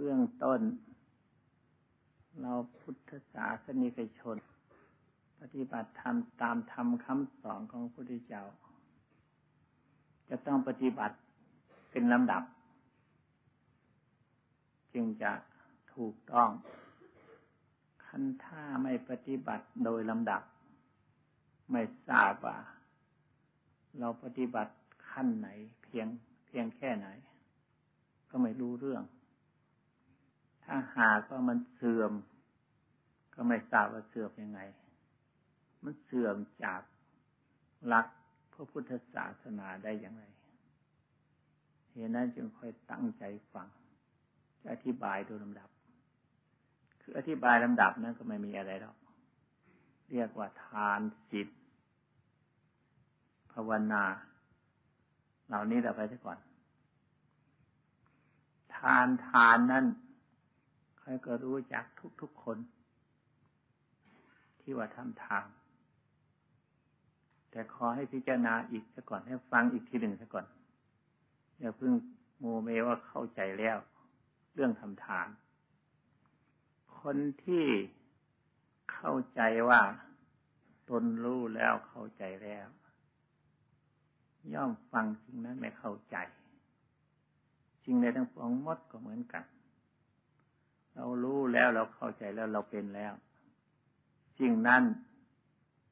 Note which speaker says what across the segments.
Speaker 1: บื้องต้น เราพุทธศาสนิกชน ปฏิบัติธรรมตามธรรมคำสอนของพระพุทธเจ้า จะต้องปฏิบัติเป็นลำดับ จึงจะถูกต้อง คันถ้าไม่ปฏิบัติโดยลำดับ ไม่ทราบว่า เราปฏิบัติขั้นไหน เพียงเพียงแค่ไหน ก็ไม่รู้เรื่อง ถ้าหากว่ามันเสื่อม ก็ไม่ทราบว่าเสื่อมยังไง มันเสื่อมจากหลักพระพุทธศาสนาได้อย่างไรเหตุนั้นจึงค่อยตั้งใจฟังจะอธิบายโดยลำดับ คืออธิบายลำดับนั้นก็ไม่มีอะไรหรอก เรียกว่าทานศีลภาวนา เหล่านี้เราไปซะก่อน ทานทานนั้น ใครก็รู้จักทุกๆคน ที่ว่าทำทานแต่ขอให้พิจารณาอีกซะก่อนให้ฟังอีกทีหนึ่งซะก่อนอย่าเพิ่งโมเมว่าเข้าใจแล้ว เรื่องทำทาน คนที่เข้าใจว่าตนรู้แล้วเข้าใจแล้ว ย่อมฟังสิ่งนั้นไม่เข้าใจสิ่งใดทั้งปวงมดก็เหมือนกัน เรารู้แล้วเราเข้าใจแล้วเราเป็นแล้วสิ่งนั้น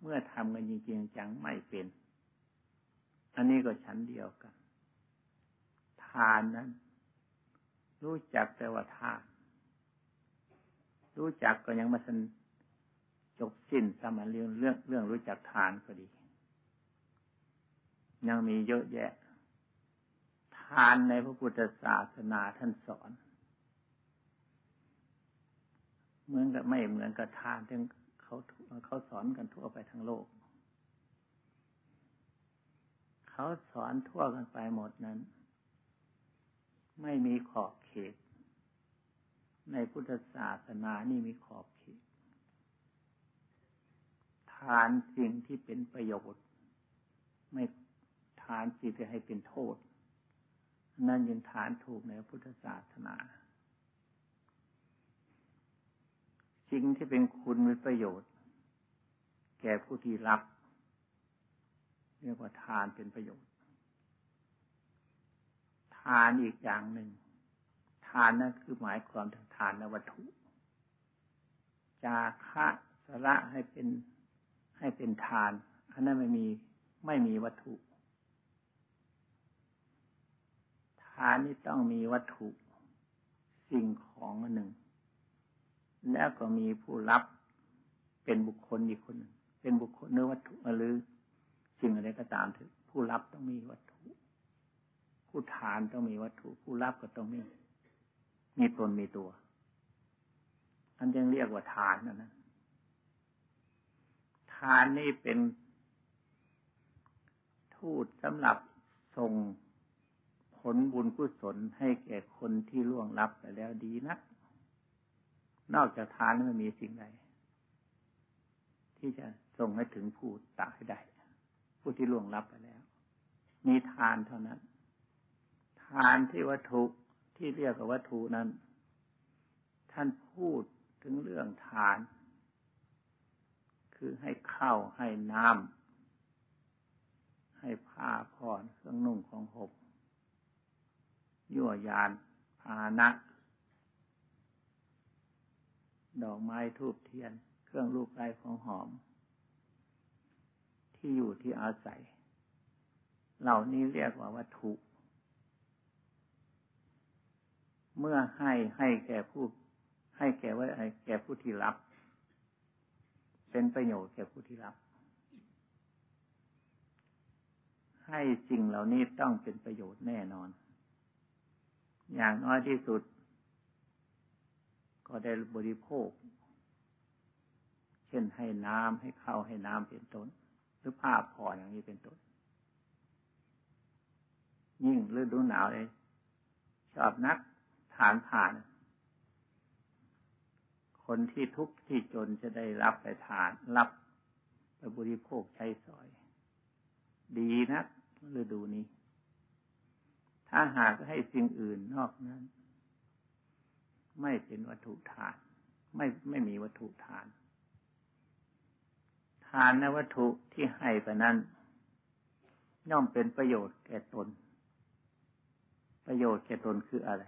Speaker 1: เมื่อทำกันจริงๆจังไม่เป็น อันนี้ก็ชั้นเดียวกัน ทานนั้น รู้จักแต่ว่าทาน รู้จักก็ยังมาทันจบสิ้นสมาเรื่องเรื่องเรื่องรู้จักทานก็ดี ยังมีเยอะแยะ ทานในพระพุทธศาสนาท่านสอน เหมือนกับไม่เหมือนกับทานที่เขาเขาสอนกันทั่วไปทั้งโลก เขาสอนทั่วกันไปหมดนั้น ไม่มีขอบเขต ในพุทธศาสนานี่มีขอบเขต ทานสิ่งที่เป็นประโยชน์ ไม่ทานสิ่งที่ให้เป็นโทษ นั่นยังทานถูกในพุทธศาสนา สิ่งที่เป็นคุณมีประโยชน์ แก่ผู้ที่รับเรียกว่าทานเป็นประโยชน์ ทานอีกอย่างหนึ่ง ทานนั่นคือหมายความถึงทานนวัตถุ จาคะสระให้เป็นให้เป็นทาน อันนั้นไม่มีไม่มีวัตถุ ทานนี่ต้องมีวัตถุ สิ่งของอันหนึ่ง แล้วก็มีผู้รับเป็นบุคคลอีกคนหนึ่งเป็นบุคคลเนื้อวัตถุหรือสิ่งอะไรก็ตามเถอผู้รับต้องมีวัตถุ ผู้ทานต้องมีวัตถุ ผู้รับก็ต้องมี มีตนมีตัวอันยังเรียกว่าทานนะนะทานนี่เป็นทูตสำหรับส่งผลบุญกุศลให้แก่คนที่ล่วงลับไปแล้วดีนัก นอกจากทานไม่มีสิ่งใดที่จะส่งให้ถึงผู้ตายได้ ผู้ที่ล่วงลับไปแล้ว มีทานเท่านั้น ทานที่วัตถุที่เรียกว่าวัตถุนั้น ท่านพูดถึงเรื่องทาน คือให้ข้าวให้น้ำให้ผ้าผ่อนเครื่องนุ่งของหบยั่วยานพานะ ดอกไม้ทูบเทียน เครื่องรูปไร้ของหอม ที่อยู่ที่อาศัย เหล่านี้เรียกว่าวัตถุ เมื่อให้ให้แก่ผู้ ให้แก่ว่าแก่ผู้ที่รับ เป็นประโยชน์แก่ผู้ที่รับ ให้สิ่งเหล่านี้ต้องเป็นประโยชน์แน่นอน อย่างน้อยที่สุด ก็ได้บริโภค เช่นให้น้ำให้ข้าวให้น้ำเป็นต้น หรือผ้าผ่อนอย่างนี้เป็นต้น ยิ่งฤดูหนาวเลยชอบนักฐานผ่าน คนที่ทุกข์ที่จนจะได้รับไปทาน รับไปบริโภคใช้สอย ดีนะฤดูนี้ ถ้าหากให้สิ่งอื่นนอกนั้น ไม่เป็นวัตถุทาน ไม่ไม่มีวัตถุทาน ทานนวัตถุที่ให้ไปนั้น ย่อมเป็นประโยชน์แก่ตน ประโยชน์แก่ตนคืออะไร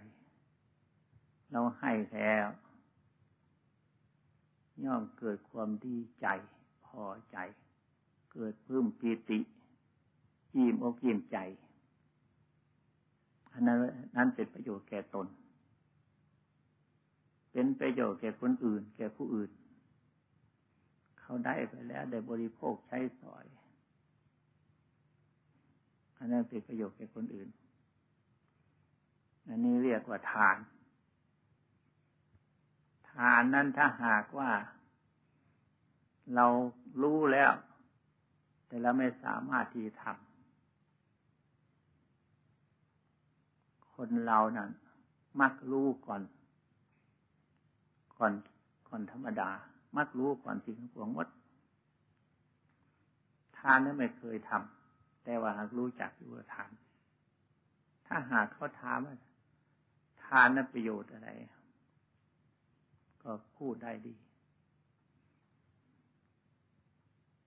Speaker 1: เราให้แล้วย่อมเกิดความดีใจ พอใจ เกิดพิ่มปีติยิ้มอกยิ้มใจอันนั้นนั้นเป็นประโยชน์แก่ตน เป็นประโยชน์แก่คนอื่น แก่ผู้อื่น เขาได้ไปแล้วได้บริโภคใช้สอย อันนั้นเป็นประโยชน์แก่คนอื่น อันนี้เรียกว่าทาน ทานนั้นถ้าหากว่า เรารู้แล้ว แต่เราไม่สามารถที่ทำคนเรานั้นมักรู้ก่อน ก่อนก่อนธรรมดา มักรู้ก่อนสิ่งของหมดทานนั้นไม่เคยทำแต่ว่าหากรู้จักอยู่ว่าทาน ถ้าหากเขาถามว่าทานนั้นประโยชน์อะไร ก็พูดได้ดี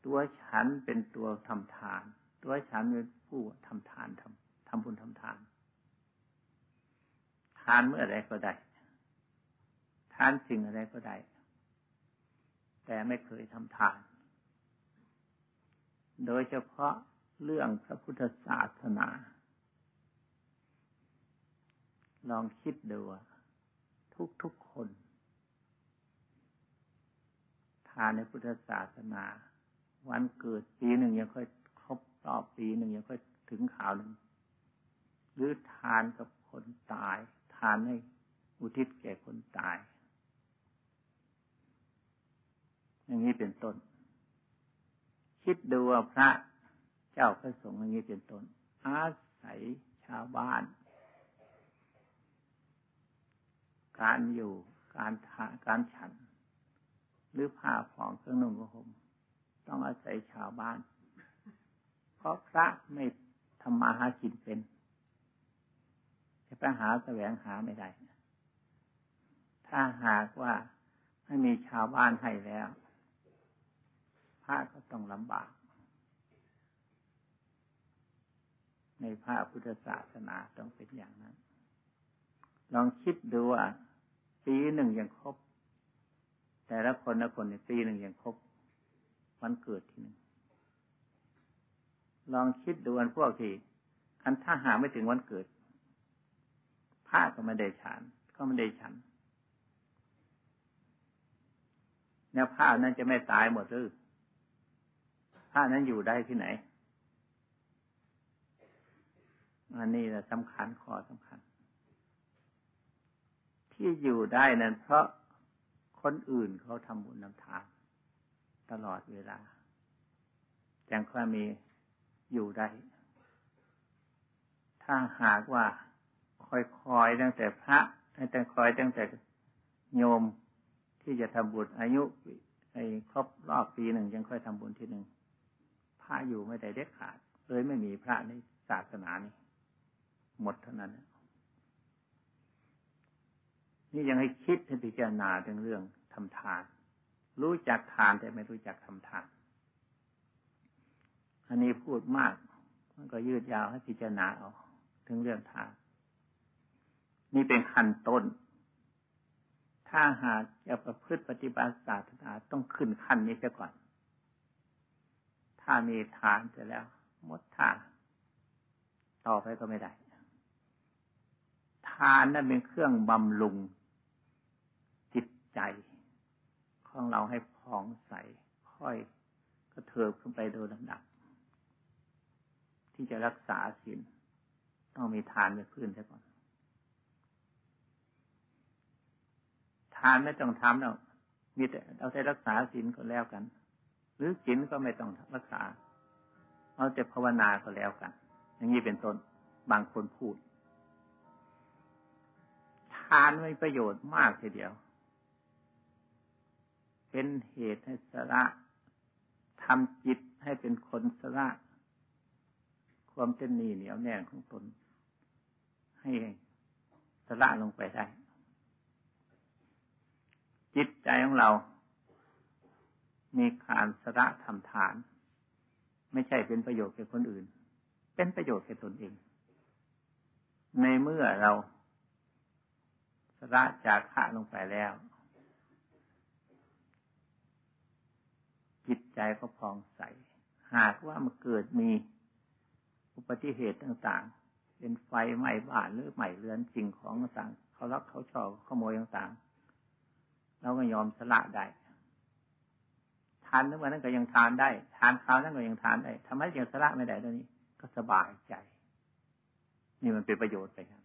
Speaker 1: ตัวฉันเป็นตัวทำทาน ตัวฉันเป็นผู้ทำทานทำทำบุญทำทาน ทานเมื่อไรก็ได้ ทานสิ่งอะไรก็ได้ แต่ไม่เคยทำทาน โดยเฉพาะเรื่องพระพุทธศาสนา ลองคิดดูทุกทุกคน ทานในพุทธศาสนา วันเกิดปีหนึ่งยังค่อยครบรอบปีหนึ่งยังค่อยถึงข่าวหนึ่งหรือทานกับคนตาย ทานให้อุทิศแก่คนตาย อย่างนี้เป็นต้น คิดดูว่าพระเจ้าพระสงฆ์อย่างนี้เป็นต้น อาศัยชาวบ้าน การอยู่การทาการฉัน หรือผ้าผ่องเครื่องนุ่งกระห่มต้องอาศัยชาวบ้าน เพราะพระไม่ทำมาหากินเป็นจะไปหาแสวงหาไม่ได้ ถ้าหากว่าไม่มีชาวบ้านให้แล้ว พระก็ต้องลำบาก ในพระพุทธศาสนาต้องเป็นอย่างนั้น ลองคิดดูว่าปีหนึ่งยังครบ แต่ละคนละคนในปีหนึ่งยังครบวันเกิดที่หนึ่งลองคิดดูอันพวกที่คันถ้าหาไม่ถึงวันเกิดระก็ไม่ได้ฉัน ก็ไม่ได้ฉันแนวผ้านั้นจะไม่ตายหมดหรือ ผ้านั้นอยู่ได้ที่ไหน อันนี้แหละสำคัญข้อสำคัญ ที่อยู่ได้นั้นเพราะคนอื่นเขาทำบุญนำทาน ตลอดเวลาจังค่อยมีอยู่ได้ ถ้าหากว่าคอยๆตั้งแต่พระตั้งแต่คอยตั้งแต่โยมที่จะทำบุญอายุในครบรอบปีหนึ่งยังค่อยทำบุญทีหนึ่ง พระอยู่ไม่ได้เด็ดขาด เลยไม่มีพระในศาสนานี้หมดเท่านั้น นี่ยังให้คิดให้พิจารณาถึงเรื่องทำทาน รู้จักทานแต่ไม่รู้จักทำทาน อันนี้พูดมาก มันก็ยืดยาวให้พิจารณาเอาถึงเรื่องทาน นี่เป็นขั้นต้น ถ้าหากจะประพฤติปฏิบัติศาสนาต้องขึ้นขั้นนี้เสียก่อน ถ้ามีทานเสร็จแล้ว หมดทานต่อไปก็ไม่ได้ ทานนั้นเป็นเครื่องบำรุงจิตใจ ของเราให้ผ่องใส ค่อยก็เทิบขึ้นไปโดยลำดับ ที่จะรักษาศีลต้องมีทานเป็นพื้นเสียก่อนานไม่ต้องทำแล้วมีแต่เอาแต่รักษาศีลก็แล้วกัน หรือศีลก็ไม่ต้องรักษาเอาแต่ภาวนาก็แล้วกัน อย่างนี้เป็นต้นบางคนพูด ทานมีประโยชน์มากทีเดียว เป็นเหตุให้สละทำจิตให้เป็นคนสละความเต้นนีเหนียวแน่นของตน ให้สละลงไปได้ จิตใจของเรา มีการสระทำทาน ไม่ใช่เป็นประโยชน์แก่คนอื่น เป็นประโยชน์แก่ตนเอง ในเมื่อเราสระจากขะลงไปแล้ว จิตใจก็พองใส หากว่ามันเกิดมีอุบัติเหตุต่างๆ เป็นไฟไหม้บ้านหรือไหม้เรือนสิ่งของต่างๆเขารักเขาชอบขโมยต่างๆเราก็ยอมสละได้านนึกว่านั้นก็ยังทานได้ ทานข้าวนั้นก็ยังทานได้ทำไมยังสละไม่ได้ตอนนี้ ก็สบายใจ นี่มันเป็นประโยชน์ไปครับ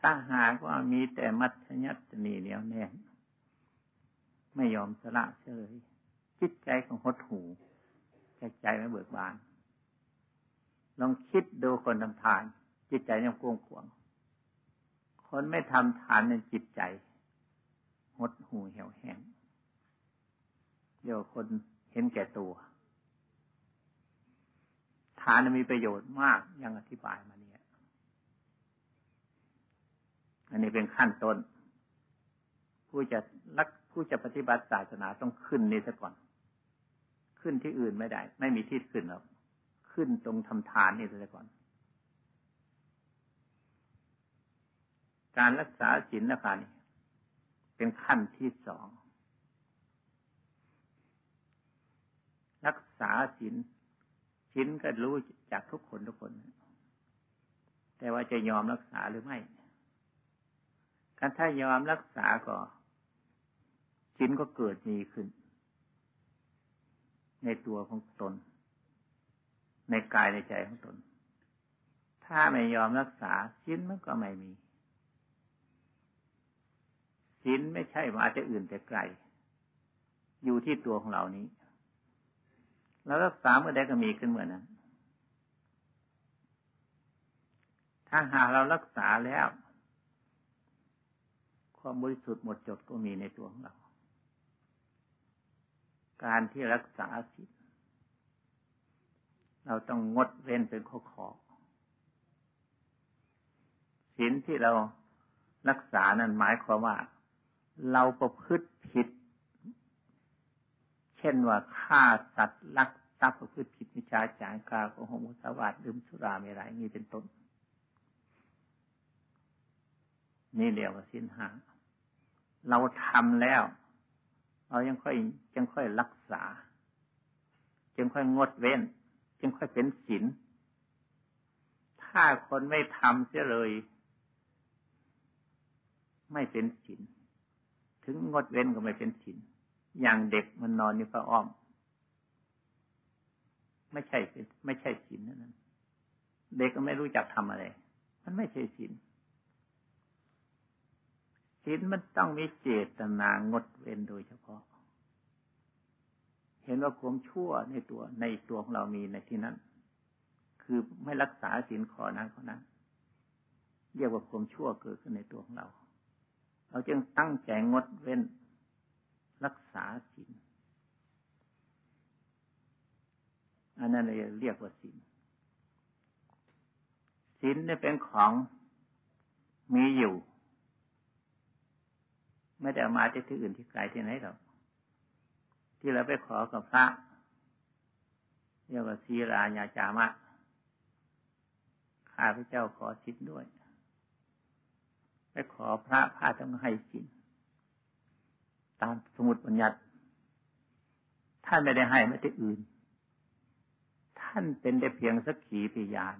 Speaker 1: ถ้าหากว่ามีแต่มัธยัตนีเหนียวแน่นไม่ยอมสละเฉยจิตใจของหดหูใจใจไม่เบิกบาน ลองคิดดูคนทำทาน จิตใจยังกวงขวง คนไม่ทำทานในจิตใจหดหูเหี่ยวแห้ง เดี๋ยวคนเห็นแก่ตัว ทานมีประโยชน์มากยังอธิบายมาเนี่ย อันนี้เป็นขั้นต้น ผู้จะรักผู้จะปฏิบัติศาสนาต้องขึ้นนี่ซะก่อน ขึ้นที่อื่นไม่ได้ ไม่มีที่ขึ้นหรอกขึ้นตรงทำทานนี่ซะก่อน การรักษาศีลนะคะนี่เป็นขั้นที่สอง รักษาศีลศีลก็รู้จากทุกคนทุกคน แต่ว่าจะยอมรักษาหรือไม่การถ้ายอมรักษาก็ศีลก็เกิดมีขึ้น ในตัวของตน ในกายในใจของตน ถ้าไม่ยอมรักษาศีลมันก็ไม่มีศีลไม่ใช่มาแต่อื่นแต่ไกล อยู่ที่ตัวของเรานี้ เรารักษาเมื่อใดก็มีขึ้นเมื่อนั้น ถ้าหากเรารักษาแล้ว ความบริสุทธิ์หมดจดก็มีในตัวของเรา การที่รักษาศีลเราต้องงดเว้นเป็นข้อขอศีลที่เรารักษานั้นหมายความว่า เราประพฤติผิด ช่นว่าฆ่าสัตว์ลักทรัพย์ประพฤติผิดมิจฉาจารกาโกหกมุสาวาทดื่มสุราไม่ไรนี่เป็นต้น นี่เรียกว่าสินหาเราทำแล้ว เรายังค่อยยังค่อยรักษาจึงค่อยงดเว้น จึงค่อยเป็นศีลถ้าคนไม่ทำเสียเลย ไม่เป็นศีลถึงงดเว้นก็ไม่เป็นศีล อย่างเด็กมันนอนอยู่พระอ้อม ไม่ใช่ไม่ใช่ศีลนั่นนเด็กก็ไม่รู้จักทำอะไร มันไม่ใช่ศีลศีลมันต้องมีเจตนางดเว้นโดยเฉพาะ เห็นว่าความชั่วในตัวในตัวของเรามีในที่นั้น คือไม่รักษาศีลข้อนั้นข้อนั้นเรียกว่าความชั่วเกิดขึ้นในตัวของเรา เราจึงตั้งใจงดเว้น รักษาศีลอันนั้นเรียกว่าศีลศีลเนี่ยเป็นของมีอยู่ ไม่ได้มาจากที่อื่นที่ไกลที่ไหนหรอกที่เราไปขอกับพระ เรียกว่าศีราญาจามะข้าพเจ้าขอศีลด้วย ไปขอพระพระต้องให้สิน ตามสมุดบัญญัติ ท่านไม่ได้ให้ไมาที่อื่น ท่านเป็นได้เพียงสักขีพยาน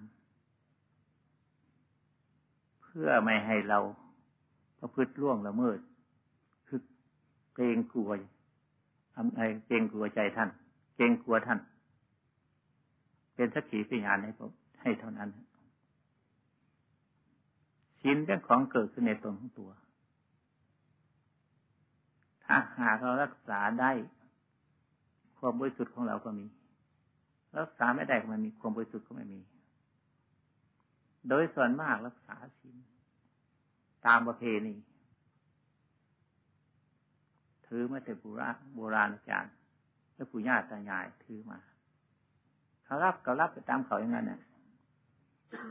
Speaker 1: เพื่อไม่ให้เราประพฤติล่วงละเมิด คือเกรงกลัวทำไงเกรงกลัวใจท่าน เกรงกลัวท่าน เป็นสักขีพยานให้ผมให้เท่านั้นศีลเป็นของเกิดขึ้นในตนของตัว ถ้าหากเรารักษาได้ ความบริสุทธิ์ของเราก็มี รักษาไม่ได้ก็ไม่มี ความบริสุทธิ์ก็ไม่มี โดยส่วนมากรักษาศีลตามประเพณีถือมาแต่โบราณโบราณอาจารย์และปู่ย่าตายายถือมาเขารับก็รับไปตามเขาอย่างนั้นเนี่ย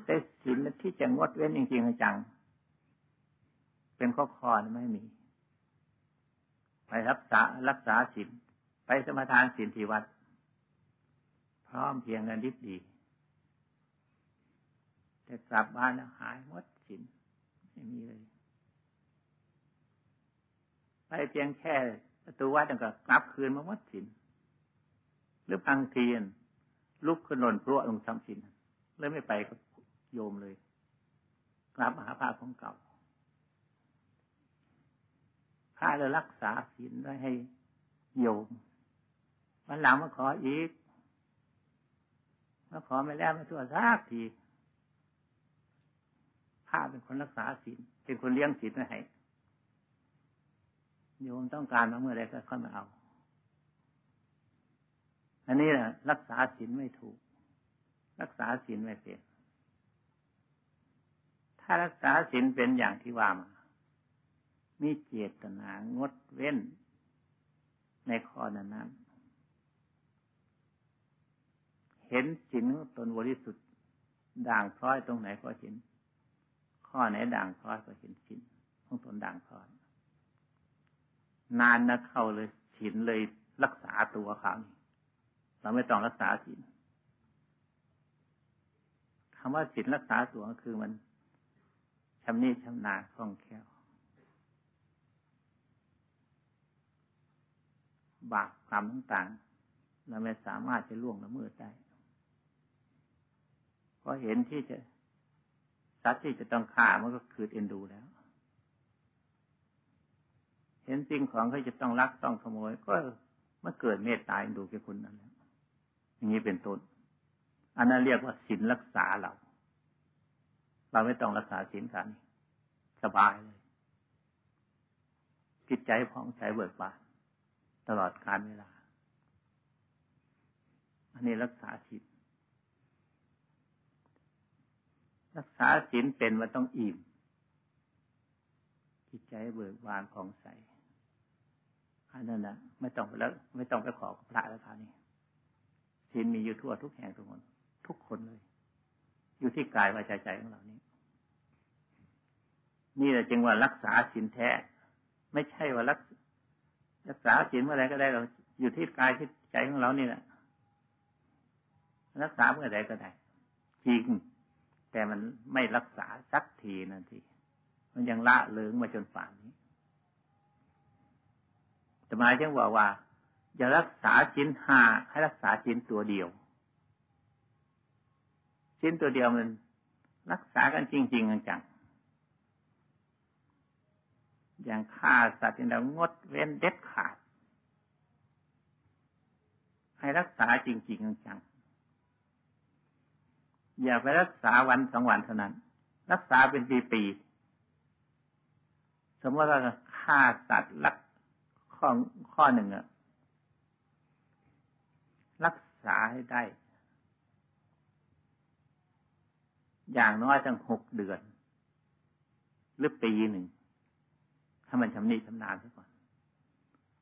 Speaker 1: แต่ศีลที่จะงดเว้นจริงๆจังเป็นข้อคอไม่มี ไปรักษารักษาศีลไปสมาทานศีลที่วัด พร้อมเพียงกันดิบดีแต่กลับบ้านแล้วหายหมดศีลไม่มีเลย ไปเพียงแค่ประตูวัดก็กลับคืนมาหมดศีลหรือบางทีนลุกขึ้นนนพรวลงทำศีลเลยไม่ไปกับโยมเลยกลับมาหาพระของเก่า พระเลยรักษาศีลไว้ให้โยมวันหลังมาขออีกมาขอไม่แล้วมาตัวซักทีพระเป็นคนรักษาศีลเป็นคนเลี้ยงศีลไว้ให้โยมต้องการมาเมื่อไรก็ค่อยมาเอา อันนี้แหละรักษาศีลไม่ถูก รักษาศีลไม่เป็น ถ้ารักษาศีลเป็นอย่างที่ว่ามา มีเจตนางดเว้น ในข้อนั้นนนเห็นสินตนบริสุทธิ์ ด่างพร้อยตรงไหนก็เห็น ข้อไหนด่างพร้อยก็เห็นสินของตนด่างพร้อยนานนะเข้าเลยสินเลยรักษาตัวเขานี่เราไม่ต้องรักษาสินคำว่าสินรักษาตัวคือมันชำนิชำนาคล่องแคล่ว บาปกรรมต่างๆ เราไม่สามารถจะล่วงละเมิดได้ เพราะเห็นที่จะสัตว์ที่จะต้องฆ่ามันก็คือเอ็นดูแล้ว เห็นสิ่งของเขาจะต้องรักต้องขโมย ก็มันเกิดเมตตาเอ็นดูแก่คนนั้นแล้วอย่างนี้เป็นต้น อันนั้นเรียกว่าศีลรักษาเรา เราไม่ต้องรักษาศีลกันสบายเลยจิตใจผ่องใสเบิกบาน ตลอดการเวลา อันนี้รักษาศีลรักษาศีลเป็นว่าต้องอิ่มจิตใจเบิกบานผ่องใสอันนั้นนะไม่ต้องไปแล้ว ไม่ต้องไปขอพระแล้วคราวนี้ศีลมีอยู่ทั่วทุกแห่งทุกคนทุกคนเลย อยู่ที่กายวาจาใจของเรานี้ นี่แหละจึงว่ารักษาศีลแท้ ไม่ใช่ว่ารัก รักษาศีลเมื่อไรก็ได้เราอยู่ที่กายที่ใจของเรานี่แหละรักษาเมื่อไรก็ได้จริงแต่มันไม่รักษาสักทีนั่นทีมันยังละเลิงมาจนป่านนี้แต่หมายถึงว่าว่าอย่ารักษาชิ้นห้าให้รักษาชิ้นตัวเดียว ชิ้นตัวเดียวมันรักษากันจริง ๆ จัง อย่างฆ่าสัตว์เรางดเว้นเด็ดขาด ให้รักษาจริงๆจังอย่าไปรักษาวันสองวันเท่านั้น รักษาเป็นปีๆสมมติว่าฆ่าสัตว์ลักข้อข้อหนึ่งอะรักษาให้ได้ อย่างน้อยตั้งหกเดือน หรือปีหนึ่ง ถ้ามันชำนิชำนาญซะก่อน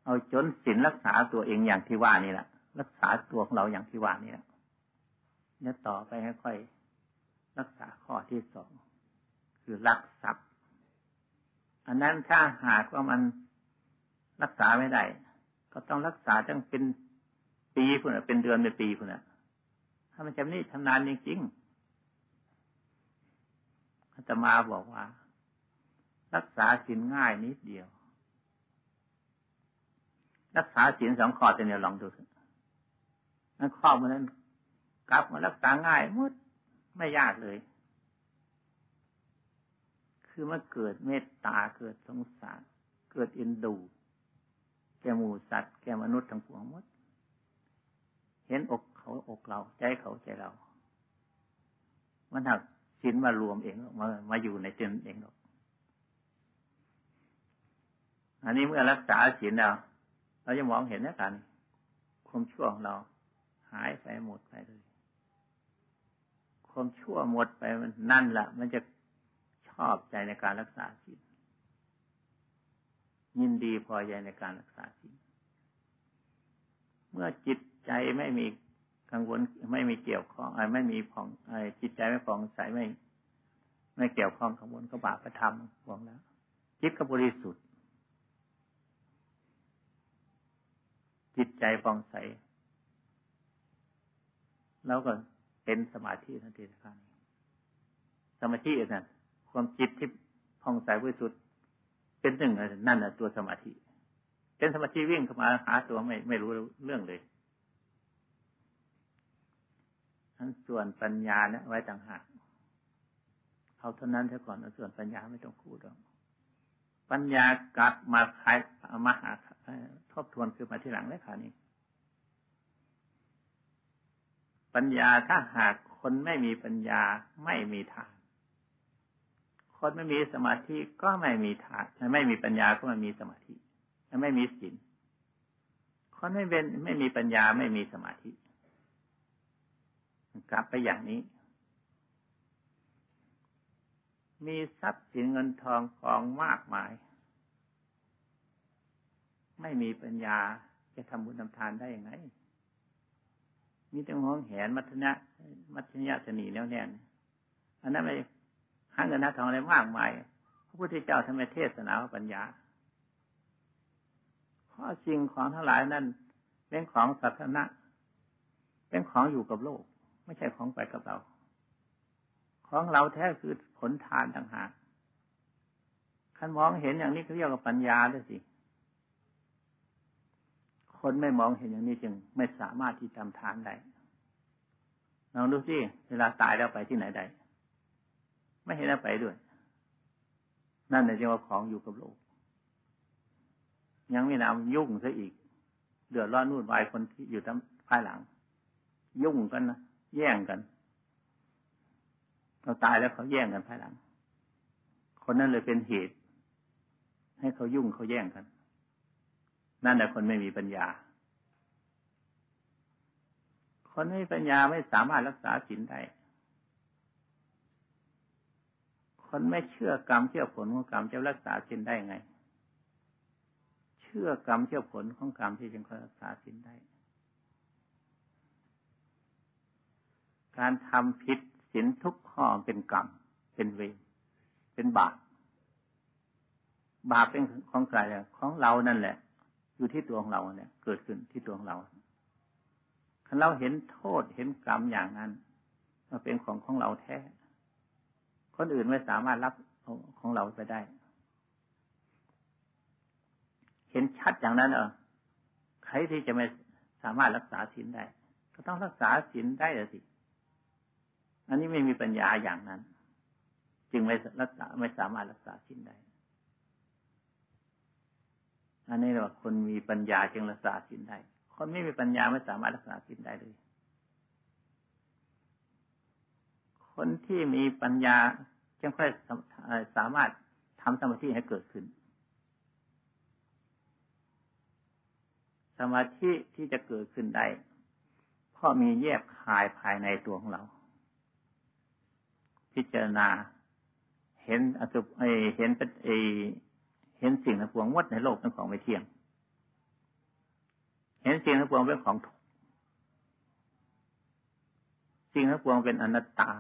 Speaker 1: เอาจนศีลรักษาตัวเองอย่างที่ว่านี่แหละรักษาตัวของเราอย่างที่ว่านี่แหละเนี่ยต่อไปค่อยๆรักษาข้อที่สองคือรักทรัพย์ อันนั้นถ้าหากว่ามันรักษาไม่ได้ก็ต้องรักษาตั้งเป็นปีคุณะเป็นเดือนเป็นปีคุณะถ้ามันจำนี่ชำนาญจริงๆอาตมาบอกว่า รักษาศีลง่ายนิดเดียว รักษาศีลสองข้อเนี่ยลองดูนั่นข้อมันนั้นกลับมารักษาง่ายมุดไม่ยากเลย คือมันเกิดเมตตาเกิดสงสาร เกิดอินดู แกหมูสัตว์แกมนุษย์ทั้งปวงมด เห็นอกเขาอกเรา ใจเขาใจเรา มันหักศีลมารวมเองมามาอยู่ในเจนเองหรอก อันนี้เมื่อรักษาศีลเราเราจะมองเห็นนะกันความชั่วของเราหายไปหมดไปเลย ความชั่วหมดไปมันนั่นแหละมันจะชอบใจในการรักษาศีลยินดีพอใจในการรักษาศีลเมื่อจิตใจไม่มีกังวลไม่มีเกี่ยวข้องไม่มีผ่องจิตใจไม่ผ่องใสไม่ ไม่เกี่ยวข้องกังวลกับบาปธรรมบอกแล้วจิตก็บริสุทธิ์ จิตใจฟองใส แล้วก็เป็นสมาธิทันทีครับสมาธินั่นความจิตที่ฟองใสบริสุทธิ์เป็นหนึ่งนั่นแหะตัวสมาธิ เป็นสมาธิวิ่งเข้ามาหาตัวไม่ไม่รู้เรื่องเลยทั้นส่วนปัญญาเนี่ยไว้ต่างหากเอาเท่านั้นเท่าก่อนส่วนปัญญาไม่ต้องพูดหรอกปัญญากลับมาคายมาหา ทบทวนคือมาที่หลังเลยค่ะนี้ ปัญญาถ้าหากคนไม่มีปัญญาไม่มีทาน คนไม่มีสมาธิก็ไม่มีทานไม่มีปัญญาก็ไม่มีสมาธิไม่มีศีลคนไม่เป็นไม่มีปัญญาไม่มีสมาธิ กลับไปอย่างนี้ มีทรัพย์สินเงินทองกองมากมาย ไม่มีปัญญาจะทำบุญทำทานได้ยังไงมีแต่หวงแหนมัทนะมัทยะสนีแน่วแน่นอันนั้นไม่หาเงินหาทองอะไรมากมายพระพุทธเจ้าทำไมเทศนาปัญญาเพราะสิ่งของทั้งหลายนั้นเป็นของสัตนะเป็นของอยู่กับโลก ไม่ใช่ของไปกับเรา ของเราแท้คือผลทานต่างหากคันมองเห็นอย่างนี้เขาเรียกว่าปัญญาด้วยสิ คนไม่มองเห็นอย่างนี้จึงไม่สามารถที่ทำทานได้ลองดูสิเวลาตายแล้วไปที่ไหนได้ไม่เห็นแล้วไปด้วย นั่นเรียกว่าของอยู่กับโลก ยังไม่นำยุ่งซะอีก เดือดร้อนนู่นวายคนที่อยู่ทั้งภายหลัง ยุ่งกันนะแย่งกันเราตายแล้วเขาแย่งกันภายหลัง คนนั้นเลยเป็นเหตุ ให้เขายุ่งเขาแย่งกัน นั่นแหละคนไม่มีปัญญา คนไม่มีปัญญาไม่สามารถรักษาศีลได้ คนไม่เชื่อกรรมเชื่อผลของกรรมจะรักษาศีลได้ไง เชื่อกรรมเชื่อผลของกรรมที่จะรักษาศีลได้ การทำผิดศีลทุกข้อเป็นกรรม เป็นเวรเป็นบาปบาปเป็นของใครของเรานั่นแหละ อยู่ที่ตัวของเราเนี่ย เกิดขึ้นที่ตัวของเราคันเราเห็นโทษเห็นกรรมอย่างนั้นมันเป็นของของเราแท้ คนอื่นไม่สามารถรับของเราไปได้ เห็นชัดอย่างนั้นเออใครที่จะไม่สามารถรักษาศีลได้ ก็ต้องรักษาศีลได้สิอันนี้ไม่มีปัญญาอย่างนั้น จึงไม่รักษาไม่สามารถรักษาสิ้นได้ อันนี้เราคนมีปัญญาจึงรักษาสิ้นได้ คนไม่มีปัญญาไม่สามารถรักษาสิ้นได้เลย คนที่มีปัญญาจึงค่อยสามารถทำสมาธิให้เกิดขึ้น สมาธิที่จะเกิดขึ้นได้เพราะมีแยบคายภายในตัวของเรา พิจารณา เห็นอสุไอเห็นเป็นไอ เห็นสิ่งทั้งปวงวัดในโลกเป็นของไม่เที่ยง เห็นสิ่งทั้งปวงเป็นของถูกสิ่งทั้งปวงเป็นอนัตตา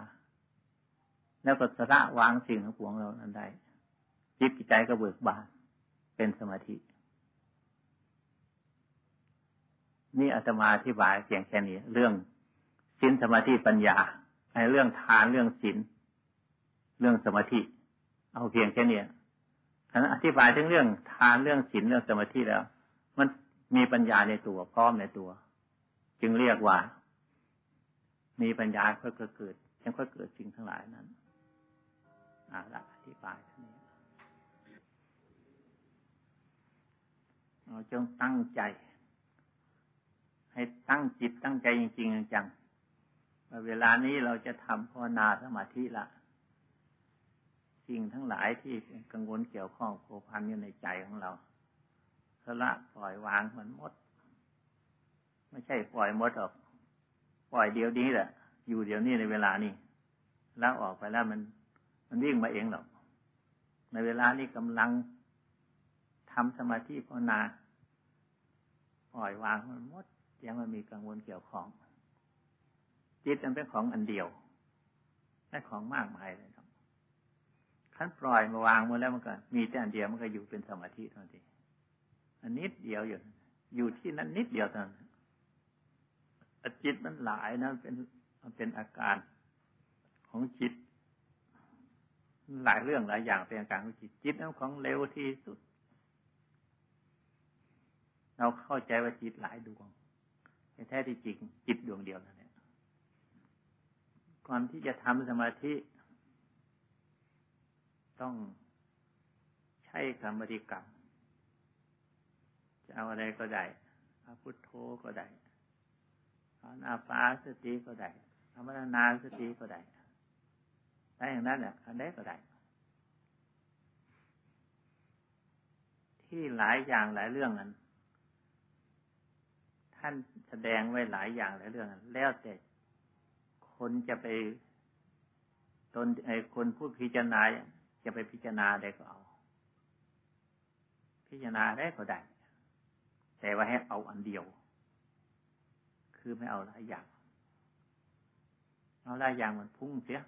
Speaker 1: แล้วก็สระวางสิ่งทั้งปวงเรานั้นได้จิตใจก็เบิกบาน เป็นสมาธิ นี่อาตมาอธิบายเพียงแค่นี้ เรื่องสินสมาธิปัญญาในเรื่องทานเรื่องศีลเรื่องสมาธิ เอาเพียงแค่นี้ ฉะนั้นอธิบายถึงเรื่องทานเรื่องศีลเรื่องสมาธิแล้ว มันมีปัญญาในตัวพร้อมในตัว จึงเรียกว่า มีปัญญาค่อยเกิดยังค่อยเกิดสิ่งทั้งหลายนั้นอ่าละอธิบายท่านี้เราจงตั้งใจ ให้ตั้งจิตตั้งใจจริงๆจังเวลานี้เราจะทำภาวนาสมาธิละิงทั้งหลายที่กังวลเกี่ยวข้องโผพันอยู่ในใจของเราสละปล่อยวางมันหมด ไม่ใช่ปล่อยหมดหรอก ปล่อยเดียวนี้แหละ อยู่เดียวนี้ในเวลานี้แล้วออกไปแล้วมัน มันวิ่งมาเองหรอก ในเวลานี้กำลังทำสมาธิภาวนาปล่อยวางมันหมดยังมันมีกังวลเกี่ยวข้องจิตมันเป็นของอันเดียวไม่ของมากมายเลยครับ ขั้นปล่อยมาวางมาแล้วมันก็มีแต่อันเดียวมันก็อยู่เป็นสมาธิเท่านั้นเองอันนิดเดียวอยู่ อยู่ที่นั้นนิดเดียวเท่านั้นจิตมันหลายนะเป็นเป็นอาการของจิต หลายเรื่องหลายอย่างเป็นอาการของจิตจิตนั้นของเร็วที่สุด เราเข้าใจว่าจิตหลายดวงแต่แท้ที่จริงจิตดวงเดียวนั่นแหละก่อนที่จะทำสมาธิ ต้องใช้กรรมริกรรมจะเอาอะไรก็ได้อาพุทโธก็ได้เอานาฟาสติก็ได้ธรรมนาสติก็ได้ได้อย่างนั้นเนี่ยอันใดก็ได้ ที่หลายอย่างหลายเรื่องนั้น ท่านแสดงไว้หลายอย่างหลายเรื่องนั้นแล้วแต่คนจะไปตนไอ้คนพูดพิจารณา จะไปพิจารณาได้ก็เอา พิจารณาได้ก็ได้ แต่ว่าให้เอาอันเดียว คือไม่เอาหลายอย่างเอาหลายอย่างมันพุ่งเสีย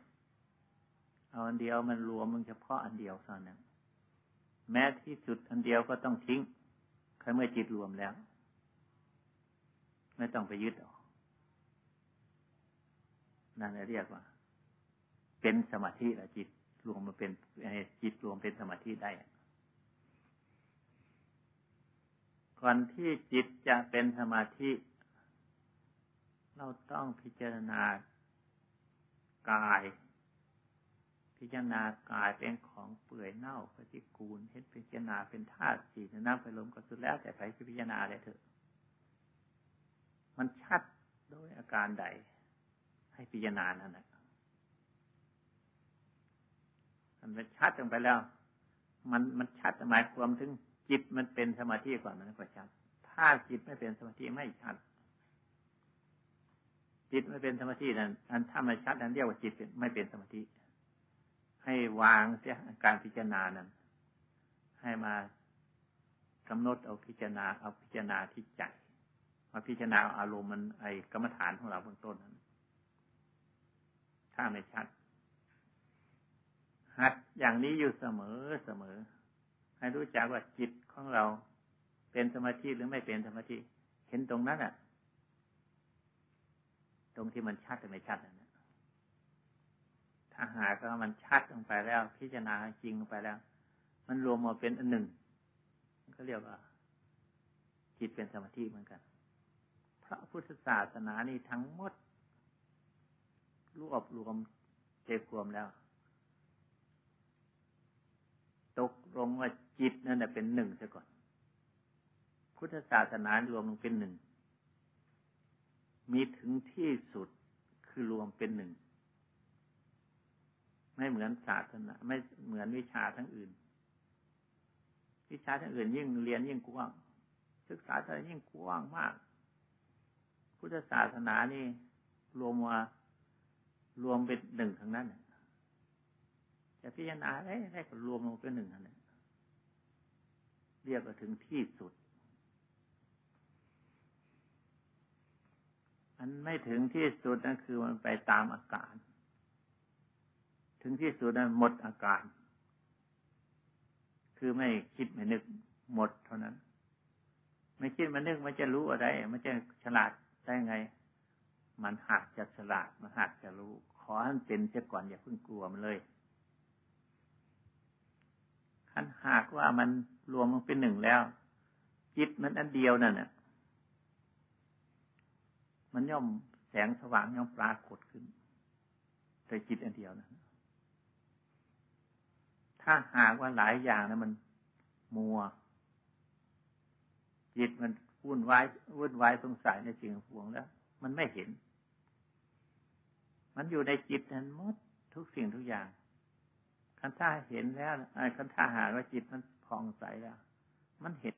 Speaker 1: เอาอันเดียวมันรวมมันเฉพาะอันเดียวเท่านั้น แม้ที่สุดอันเดียวก็ต้องทิ้งใครเมื่อจิตรวมแล้ว ไม่ต้องไปยึดออกนั่นเรียกว่า เป็นสมาธิละจิต รวมมาเป็นจิตรวมเป็นสมาธิได้ ก่อนที่จิตจะเป็นสมาธิ เราต้องพิจารณากาย พิจารณากายเป็นของเปื่อยเน่าปฏิกูลเห็นพิจารณาเป็นธาตุสี่น้ำไปลมก็สุดแล้วแต่ไปพิจารณาได้เถอะ มันชัดโดยอาการใด ให้พิจารณานั่นแหละ มันเป็นชัดลงไปแล้ว มันมันชัดหมายความถึงจิตมันเป็นสมาธิก่อนมันก็ชัด ถ้าจิตไม่เป็นสมาธิไม่ชัด จิตไม่เป็นสมาธินั้นอันถ้าไม่ชัดนั้นเรียกว่าจิตไม่เป็นสมาธิ ให้วางเสียการพิจารณานั้น ให้มากำหนดเอาพิจารณาเอาพิจารณาที่ใจมาพิจารณาอารมณ์มันไอกรรมฐานของเราเบื้องต้นนั้นถ้าไม่ชัด หัดอย่างนี้อยู่เสมอเสมอ ให้รู้จักว่าจิตของเราเป็นสมาธิหรือไม่เป็นสมาธิเห็นตรงนั้นอะ ตรงที่มันชัดหรือไม่ชัดนั่นถ้าหากว่ามันชัดลงไปแล้ว พิจารณาจริงลงไปแล้ว มันรวมมาเป็นอันหนึ่งก็เรียกว่า จิตเป็นสมาธิเหมือนกัน พระพุทธศาสนานี่ทั้งหมดรวบรวมเจควมแล้ว ตกลงว่าจิตนั่นเป็นหนึ่งซะก่อน พุทธศาสนารวมลงเป็นหนึ่ง มีถึงที่สุดคือรวมเป็นหนึ่ง ไม่เหมือนศาสนาไม่เหมือนวิชาทั้งอื่น วิชาทั้งอื่นยิ่งเรียนยิ่งกว้าง ศึกษาจะยิ่งกว้างมาก พุทธศาสนานี่รวมมารวมเป็นหนึ่งทั้งนั้น จะพิจารณาได้ได้ก็รวมลงเป็นหนึ่งทั้งนั้นเรียกว่าถึงที่สุดอันไม่ถึงที่สุดนั่นคือมันไปตามอาการ ถึงที่สุดนั้นหมดอาการ คือไม่คิดไม่นึกหมดเท่านั้น ไม่คิดไม่นึกมันจะรู้อะไร มันจะฉลาดได้ไง มันหักจะฉลาด มันหักจะรู้ ขอให้มันเป็นเสียก่อนอย่าเพิ่งกลัวมันเลย ขันหากว่ามันรวมมันเป็นหนึ่งแล้ว จิตมันอันเดียวนั่นน่ะมันย่อมแสงสว่างย่อมปรากฏขึ้นแต่จิตอันเดียวนั้นถ้าหากว่าหลายอย่างนะมันมัว จิตมันวุ่นวายวุ่นวายสงสัยในสิ่งหวงแล้ว มันไม่เห็น มันอยู่ในจิตนั้นหมดทุกสิ่งทุกอย่าง คันท่าเห็นแล้วคันท่าหาว่าจิตมันผ่องใสแล้ว มันเห็น